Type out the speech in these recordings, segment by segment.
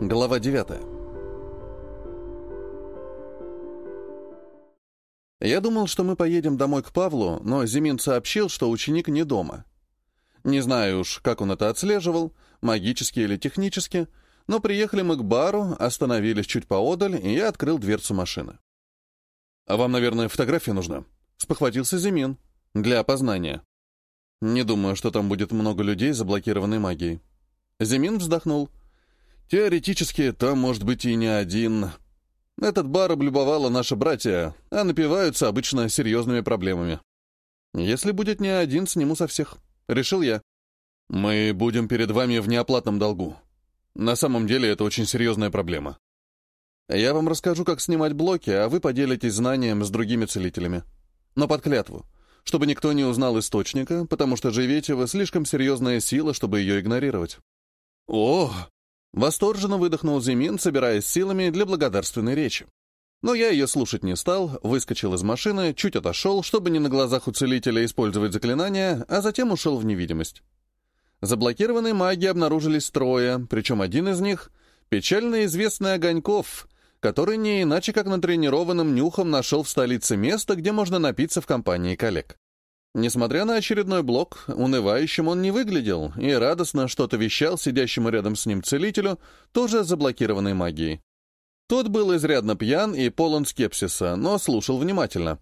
Глава 9. Я думал, что мы поедем домой к Павлу, но Зимин сообщил, что ученик не дома. Не знаю уж, как он это отслеживал, магически или технически, но приехали мы к бару, остановились чуть поодаль, и я открыл дверцу машины. «А вам, наверное, фотография нужна?» — спохватился Зимин. «Для опознания». «Не думаю, что там будет много людей, заблокированной магией». Зимин вздохнул. Теоретически, там может быть и не один. Этот бар облюбовала наши братья, а напиваются обычно серьезными проблемами. Если будет не один, сниму со всех. Решил я. Мы будем перед вами в неоплатном долгу. На самом деле это очень серьезная проблема. Я вам расскажу, как снимать блоки, а вы поделитесь знанием с другими целителями. Но под клятву, чтобы никто не узнал источника, потому что живете вы слишком серьезная сила, чтобы ее игнорировать. О, Восторженно выдохнул Зимин, собираясь силами для благодарственной речи. Но я ее слушать не стал, выскочил из машины, чуть отошел, чтобы не на глазах у целителя использовать заклинания, а затем ушел в невидимость. Заблокированные маги обнаружились трое, причем один из них — печально известный Огоньков, который не иначе как натренированным нюхом нашел в столице место, где можно напиться в компании коллег. Несмотря на очередной блок, унывающим он не выглядел и радостно что-то вещал сидящему рядом с ним целителю, тоже заблокированной магией. Тот был изрядно пьян и полон скепсиса, но слушал внимательно.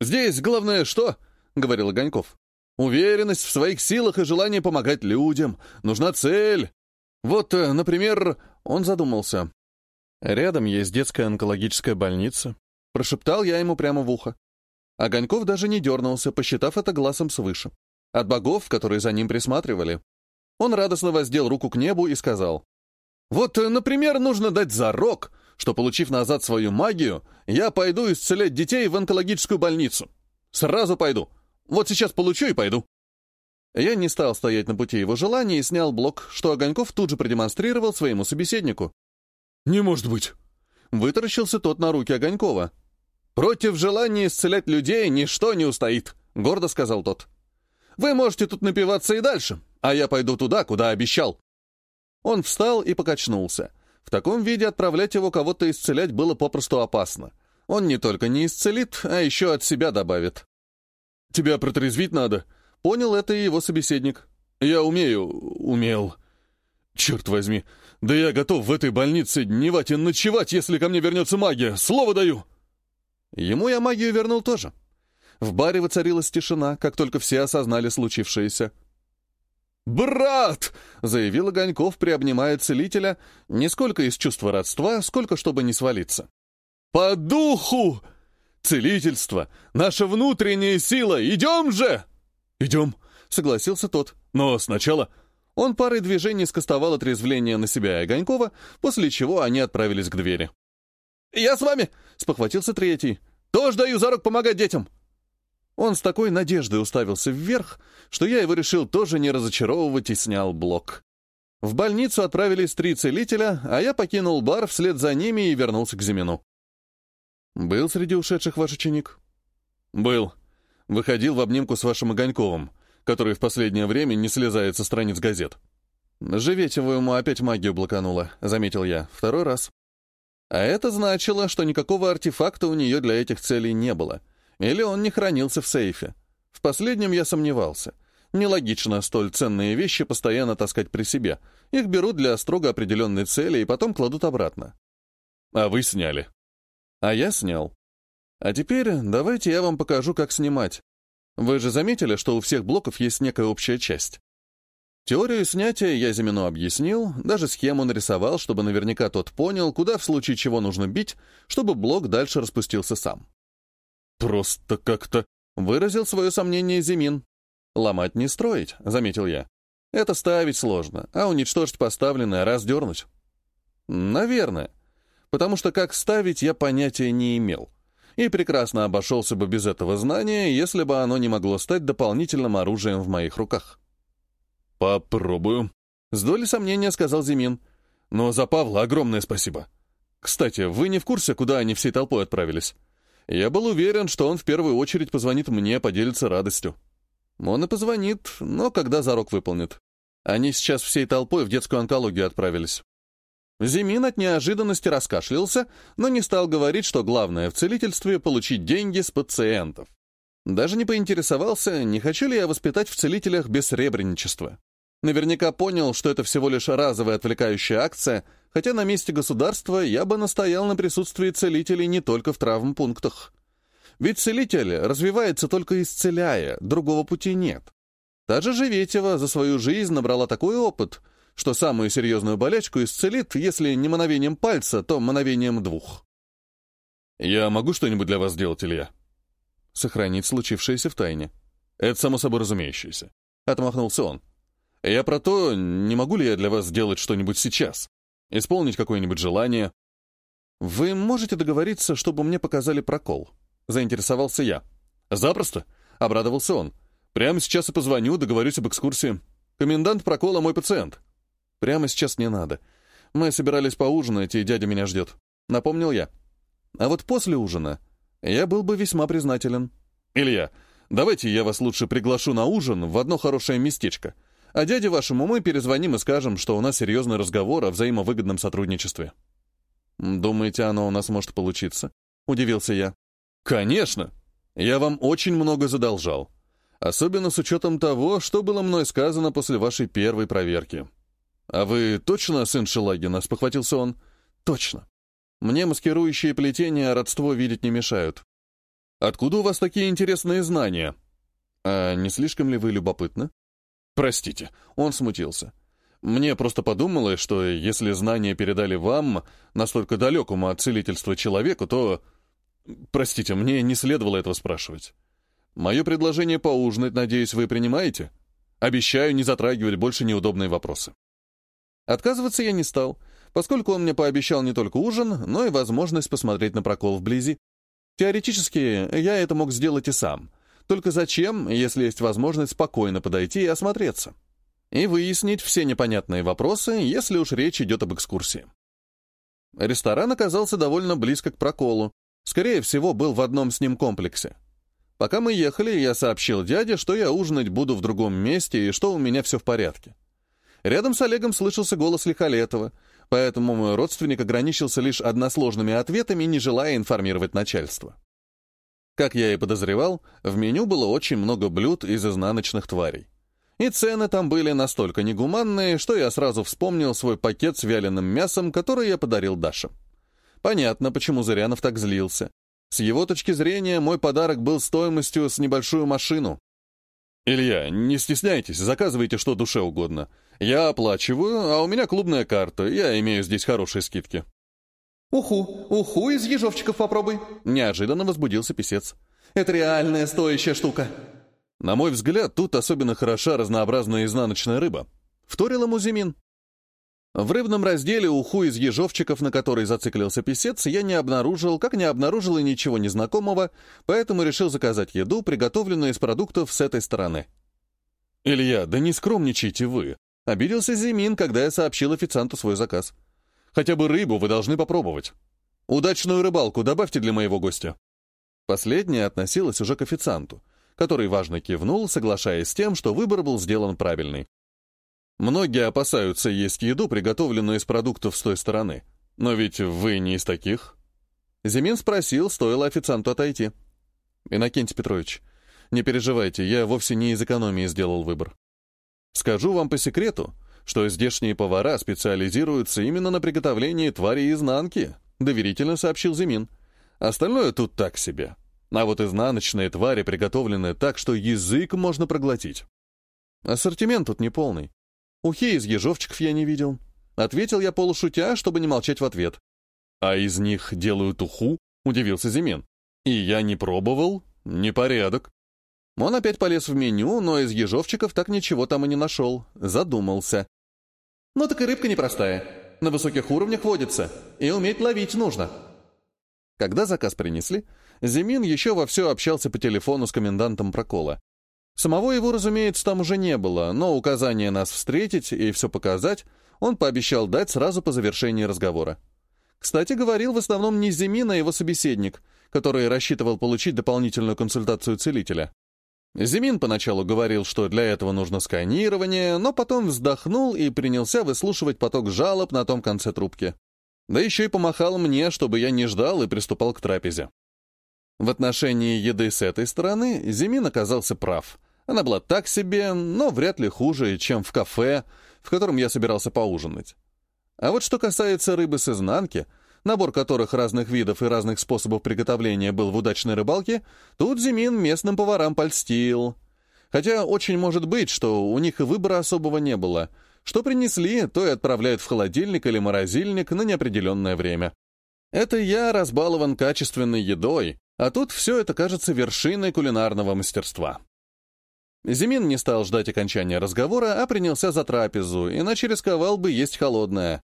«Здесь главное что?» — говорил Огоньков. «Уверенность в своих силах и желание помогать людям. Нужна цель. Вот, э, например...» — он задумался. «Рядом есть детская онкологическая больница». Прошептал я ему прямо в ухо. Огоньков даже не дернулся, посчитав это глазом свыше. От богов, которые за ним присматривали. Он радостно воздел руку к небу и сказал, «Вот, например, нужно дать зарок, что, получив назад свою магию, я пойду исцелять детей в онкологическую больницу. Сразу пойду. Вот сейчас получу и пойду». Я не стал стоять на пути его желания и снял блок, что Огоньков тут же продемонстрировал своему собеседнику. «Не может быть!» Вытаращился тот на руки Огонькова. «Против желания исцелять людей ничто не устоит», — гордо сказал тот. «Вы можете тут напиваться и дальше, а я пойду туда, куда обещал». Он встал и покачнулся. В таком виде отправлять его кого-то исцелять было попросту опасно. Он не только не исцелит, а еще от себя добавит. «Тебя протрезвить надо», — понял это и его собеседник. «Я умею, умел. Черт возьми, да я готов в этой больнице дневать и ночевать, если ко мне вернется магия, слово даю!» Ему я магию вернул тоже. В баре воцарилась тишина, как только все осознали случившееся. «Брат!» — заявил Огоньков, приобнимая целителя, не сколько из чувства родства, сколько чтобы не свалиться. «По духу! Целительство! Наша внутренняя сила! Идем же!» «Идем!» — согласился тот. «Но сначала...» Он парой движений скостовал отрезвление на себя и Огонькова, после чего они отправились к двери. «Я с вами!» — спохватился третий. «Тоже даю зарок помогать детям!» Он с такой надеждой уставился вверх, что я его решил тоже не разочаровывать и снял блок. В больницу отправились три целителя, а я покинул бар вслед за ними и вернулся к Зимину. «Был среди ушедших ваш ученик?» «Был. Выходил в обнимку с вашим Огоньковым, который в последнее время не слезает со страниц газет». «Живете вы ему опять магию блоканула», — заметил я. «Второй раз». А это значило, что никакого артефакта у нее для этих целей не было. Или он не хранился в сейфе. В последнем я сомневался. Нелогично столь ценные вещи постоянно таскать при себе. Их берут для строго определенной цели и потом кладут обратно. А вы сняли. А я снял. А теперь давайте я вам покажу, как снимать. Вы же заметили, что у всех блоков есть некая общая часть. Теорию снятия я Зимину объяснил, даже схему нарисовал, чтобы наверняка тот понял, куда в случае чего нужно бить, чтобы блок дальше распустился сам. «Просто как-то...» — выразил свое сомнение Зимин. «Ломать не строить», — заметил я. «Это ставить сложно, а уничтожить поставленное раздернуть». «Наверное. Потому что как ставить я понятия не имел. И прекрасно обошелся бы без этого знания, если бы оно не могло стать дополнительным оружием в моих руках». «Попробую», — с долей сомнения сказал Зимин. «Но за Павла огромное спасибо. Кстати, вы не в курсе, куда они всей толпой отправились? Я был уверен, что он в первую очередь позвонит мне, поделиться радостью. Он и позвонит, но когда зарок выполнит. Они сейчас всей толпой в детскую онкологию отправились». Зимин от неожиданности раскашлялся, но не стал говорить, что главное в целительстве — получить деньги с пациентов. Даже не поинтересовался, не хочу ли я воспитать в целителях бессребреничество. Наверняка понял, что это всего лишь разовая отвлекающая акция, хотя на месте государства я бы настоял на присутствии целителей не только в травмпунктах. Ведь целитель развивается только исцеляя, другого пути нет. Та же Живетева за свою жизнь набрала такой опыт, что самую серьезную болячку исцелит, если не мановением пальца, то мановением двух. «Я могу что-нибудь для вас сделать, Илья?» «Сохранить случившееся в тайне». «Это само собой разумеющееся», — отмахнулся он. «Я про то, не могу ли я для вас сделать что-нибудь сейчас? Исполнить какое-нибудь желание?» «Вы можете договориться, чтобы мне показали прокол?» — заинтересовался я. «Запросто», — обрадовался он. «Прямо сейчас и позвоню, договорюсь об экскурсии. Комендант прокола мой пациент». «Прямо сейчас не надо. Мы собирались поужинать, и дядя меня ждет», — напомнил я. «А вот после ужина я был бы весьма признателен». «Илья, давайте я вас лучше приглашу на ужин в одно хорошее местечко, а дяде вашему мы перезвоним и скажем, что у нас серьезный разговор о взаимовыгодном сотрудничестве». «Думаете, оно у нас может получиться?» — удивился я. «Конечно! Я вам очень много задолжал. Особенно с учетом того, что было мной сказано после вашей первой проверки». «А вы точно сын Шелагина?» — спохватился он. «Точно. Мне маскирующие плетения родство видеть не мешают». «Откуда у вас такие интересные знания?» «А не слишком ли вы любопытны?» «Простите», — он смутился. «Мне просто подумалось, что если знания передали вам, настолько далекому от целительства человеку, то...» «Простите, мне не следовало этого спрашивать. Мое предложение поужинать, надеюсь, вы принимаете? Обещаю не затрагивать больше неудобные вопросы». Отказываться я не стал, поскольку он мне пообещал не только ужин, но и возможность посмотреть на прокол вблизи. Теоретически, я это мог сделать и сам. Только зачем, если есть возможность спокойно подойти и осмотреться? И выяснить все непонятные вопросы, если уж речь идет об экскурсии. Ресторан оказался довольно близко к проколу. Скорее всего, был в одном с ним комплексе. Пока мы ехали, я сообщил дяде, что я ужинать буду в другом месте и что у меня все в порядке. Рядом с Олегом слышался голос Лихолетова, поэтому мой родственник ограничился лишь односложными ответами, не желая информировать начальство. Как я и подозревал, в меню было очень много блюд из изнаночных тварей. И цены там были настолько негуманные, что я сразу вспомнил свой пакет с вяленым мясом, который я подарил Даше. Понятно, почему Зырянов так злился. С его точки зрения, мой подарок был стоимостью с небольшую машину. «Илья, не стесняйтесь, заказывайте что душе угодно. Я оплачиваю, а у меня клубная карта, я имею здесь хорошие скидки». «Уху, уху из ежовчиков попробуй», — неожиданно возбудился писец. «Это реальная стоящая штука». На мой взгляд, тут особенно хороша разнообразная изнаночная рыба. Вторил ему Зимин. В рыбном разделе уху из ежовчиков, на который зациклился писец, я не обнаружил, как не обнаружил и ничего незнакомого, поэтому решил заказать еду, приготовленную из продуктов с этой стороны. «Илья, да не скромничайте вы!» — обиделся Зимин, когда я сообщил официанту свой заказ. «Хотя бы рыбу вы должны попробовать. Удачную рыбалку добавьте для моего гостя». Последняя относилась уже к официанту, который важно кивнул, соглашаясь с тем, что выбор был сделан правильный. Многие опасаются есть еду, приготовленную из продуктов с той стороны. Но ведь вы не из таких. Зимин спросил, стоило официанту отойти. Иннокентий Петрович, не переживайте, я вовсе не из экономии сделал выбор. Скажу вам по секрету, что здешние повара специализируются именно на приготовлении твари изнанки, доверительно сообщил Зимин. Остальное тут так себе. А вот изнаночные твари приготовлены так, что язык можно проглотить. Ассортимент тут неполный. Ухи из ежовчиков я не видел. Ответил я полушутя, чтобы не молчать в ответ. А из них делают уху? Удивился Зимен. И я не пробовал. Непорядок. Он опять полез в меню, но из ежовчиков так ничего там и не нашел. Задумался. Ну так и рыбка непростая. На высоких уровнях водится. И уметь ловить нужно. Когда заказ принесли, Зимин еще вовсю общался по телефону с комендантом прокола. Самого его, разумеется, там уже не было, но указание нас встретить и все показать он пообещал дать сразу по завершении разговора. Кстати, говорил в основном не Зимин, а его собеседник, который рассчитывал получить дополнительную консультацию целителя. Зимин поначалу говорил, что для этого нужно сканирование, но потом вздохнул и принялся выслушивать поток жалоб на том конце трубки. Да еще и помахал мне, чтобы я не ждал и приступал к трапезе. В отношении еды с этой стороны Зимин оказался прав. Она была так себе, но вряд ли хуже, чем в кафе, в котором я собирался поужинать. А вот что касается рыбы с изнанки, набор которых разных видов и разных способов приготовления был в удачной рыбалке, тут Зимин местным поварам польстил. Хотя очень может быть, что у них и выбора особого не было. Что принесли, то и отправляют в холодильник или морозильник на неопределенное время. Это я разбалован качественной едой, а тут все это кажется вершиной кулинарного мастерства. Зимин не стал ждать окончания разговора, а принялся за трапезу, иначе рисковал бы есть холодное.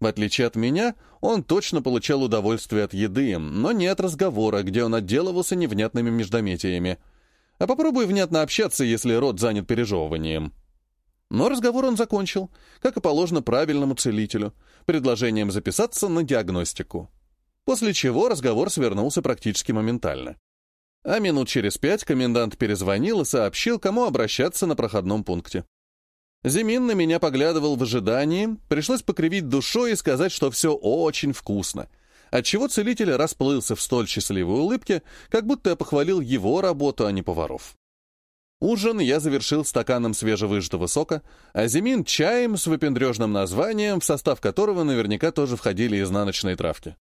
В отличие от меня, он точно получал удовольствие от еды, но не от разговора, где он отделывался невнятными междометиями. А попробуй внятно общаться, если рот занят пережевыванием. Но разговор он закончил, как и положено правильному целителю, предложением записаться на диагностику. После чего разговор свернулся практически моментально. А минут через пять комендант перезвонил и сообщил, кому обращаться на проходном пункте. Зимин на меня поглядывал в ожидании, пришлось покривить душой и сказать, что все очень вкусно, отчего целитель расплылся в столь счастливой улыбке, как будто я похвалил его работу, а не поваров. Ужин я завершил стаканом свежевыжатого сока, а Зимин — чаем с выпендрежным названием, в состав которого наверняка тоже входили изнаночные травки.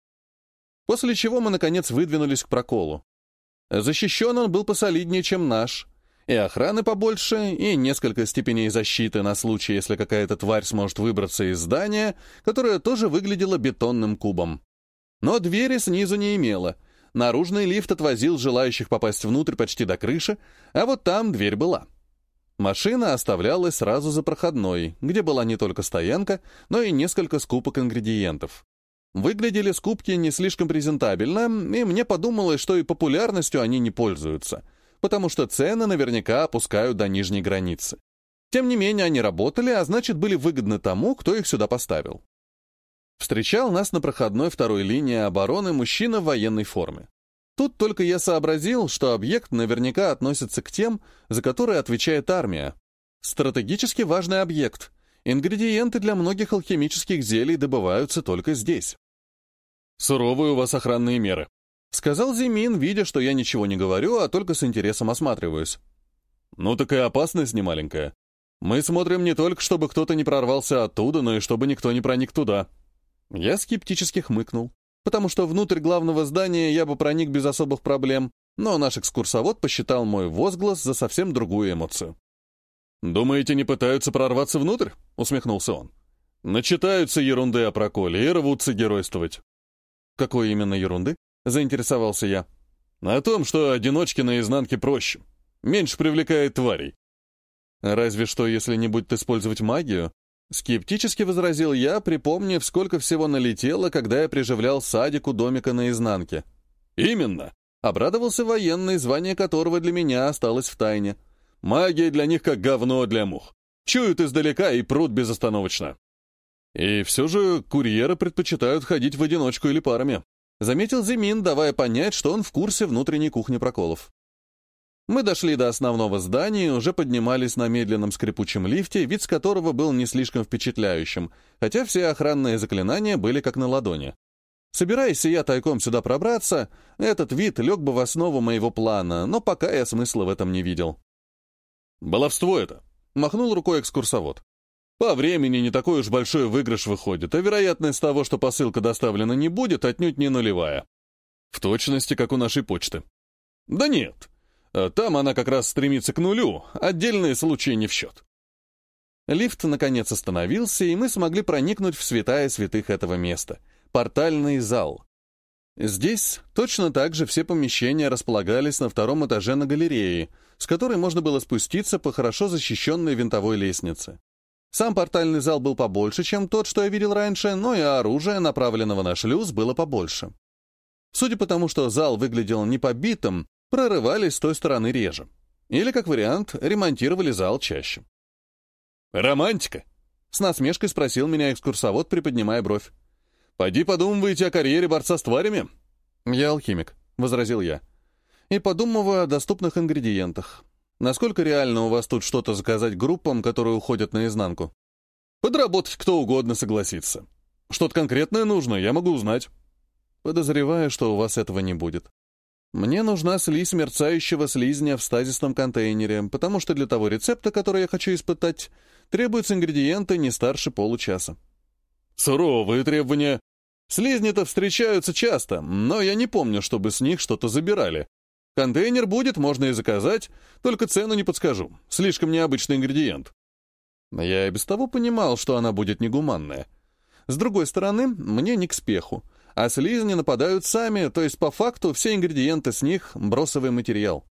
После чего мы, наконец, выдвинулись к проколу. Защищен он был посолиднее, чем наш. И охраны побольше, и несколько степеней защиты на случай, если какая-то тварь сможет выбраться из здания, которое тоже выглядело бетонным кубом. Но двери снизу не имело. Наружный лифт отвозил желающих попасть внутрь почти до крыши, а вот там дверь была. Машина оставлялась сразу за проходной, где была не только стоянка, но и несколько скупок ингредиентов. Выглядели скупки не слишком презентабельно, и мне подумалось, что и популярностью они не пользуются, потому что цены наверняка опускают до нижней границы. Тем не менее, они работали, а значит, были выгодны тому, кто их сюда поставил. Встречал нас на проходной второй линии обороны мужчина в военной форме. Тут только я сообразил, что объект наверняка относится к тем, за которые отвечает армия. Стратегически важный объект, Ингредиенты для многих алхимических зелий добываются только здесь. «Суровые у вас охранные меры», — сказал Зимин, видя, что я ничего не говорю, а только с интересом осматриваюсь. «Ну, такая опасность немаленькая. Мы смотрим не только, чтобы кто-то не прорвался оттуда, но и чтобы никто не проник туда». Я скептически хмыкнул, потому что внутрь главного здания я бы проник без особых проблем, но наш экскурсовод посчитал мой возглас за совсем другую эмоцию. «Думаете, не пытаются прорваться внутрь?» — усмехнулся он. «Начитаются ерунды о проколе и рвутся геройствовать». «Какой именно ерунды?» — заинтересовался я. «О том, что одиночки на изнанке проще. Меньше привлекает тварей». «Разве что, если не будет использовать магию?» Скептически возразил я, припомнив, сколько всего налетело, когда я приживлял садик у домика на изнанке. «Именно!» — обрадовался военный, звание которого для меня осталось в тайне. Магия для них как говно для мух. Чуют издалека и прут безостановочно. И все же курьеры предпочитают ходить в одиночку или парами. Заметил Зимин, давая понять, что он в курсе внутренней кухни проколов. Мы дошли до основного здания и уже поднимались на медленном скрипучем лифте, вид с которого был не слишком впечатляющим, хотя все охранные заклинания были как на ладони. Собираясь я тайком сюда пробраться, этот вид лег бы в основу моего плана, но пока я смысла в этом не видел. «Баловство это!» — махнул рукой экскурсовод. «По времени не такой уж большой выигрыш выходит, а вероятность того, что посылка доставлена не будет, отнюдь не нулевая. В точности, как у нашей почты». «Да нет. А там она как раз стремится к нулю, отдельные случаи не в счет». Лифт, наконец, остановился, и мы смогли проникнуть в святая святых этого места — портальный зал. Здесь точно так же все помещения располагались на втором этаже на галерее — с которой можно было спуститься по хорошо защищенной винтовой лестнице. Сам портальный зал был побольше, чем тот, что я видел раньше, но и оружие, направленного на шлюз, было побольше. Судя по тому, что зал выглядел не побитым, прорывались с той стороны реже. Или, как вариант, ремонтировали зал чаще. «Романтика?» — с насмешкой спросил меня экскурсовод, приподнимая бровь. «Пойди подумывайте о карьере борца с тварями?» «Я алхимик», — возразил я и подумываю о доступных ингредиентах. Насколько реально у вас тут что-то заказать группам, которые уходят наизнанку? Подработать кто угодно согласится. Что-то конкретное нужно, я могу узнать. Подозреваю, что у вас этого не будет. Мне нужна слизь мерцающего слизня в стазисном контейнере, потому что для того рецепта, который я хочу испытать, требуются ингредиенты не старше получаса. Суровые требования. Слизни-то встречаются часто, но я не помню, чтобы с них что-то забирали. Контейнер будет, можно и заказать, только цену не подскажу. Слишком необычный ингредиент. Я и без того понимал, что она будет негуманная. С другой стороны, мне не к спеху. А слизни нападают сами, то есть по факту все ингредиенты с них — бросовый материал.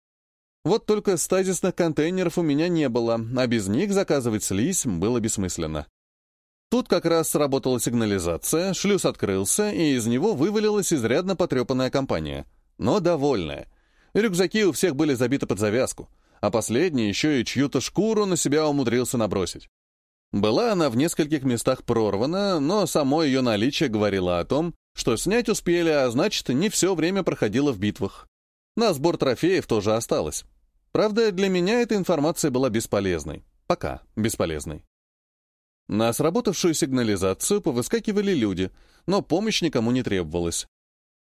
Вот только стазисных контейнеров у меня не было, а без них заказывать слизь было бессмысленно. Тут как раз сработала сигнализация, шлюз открылся, и из него вывалилась изрядно потрепанная компания. Но довольная. Рюкзаки у всех были забиты под завязку, а последний еще и чью-то шкуру на себя умудрился набросить. Была она в нескольких местах прорвана, но само ее наличие говорило о том, что снять успели, а значит, не все время проходило в битвах. На сбор трофеев тоже осталось. Правда, для меня эта информация была бесполезной. Пока бесполезной. На сработавшую сигнализацию повыскакивали люди, но помощь никому не требовалась.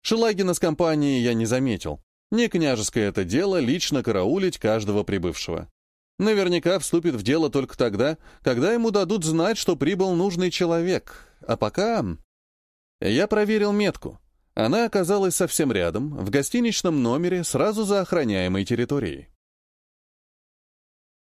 Шелагина с компанией я не заметил. Не княжеское это дело лично караулить каждого прибывшего. Наверняка вступит в дело только тогда, когда ему дадут знать, что прибыл нужный человек. А пока... Я проверил метку. Она оказалась совсем рядом, в гостиничном номере, сразу за охраняемой территорией.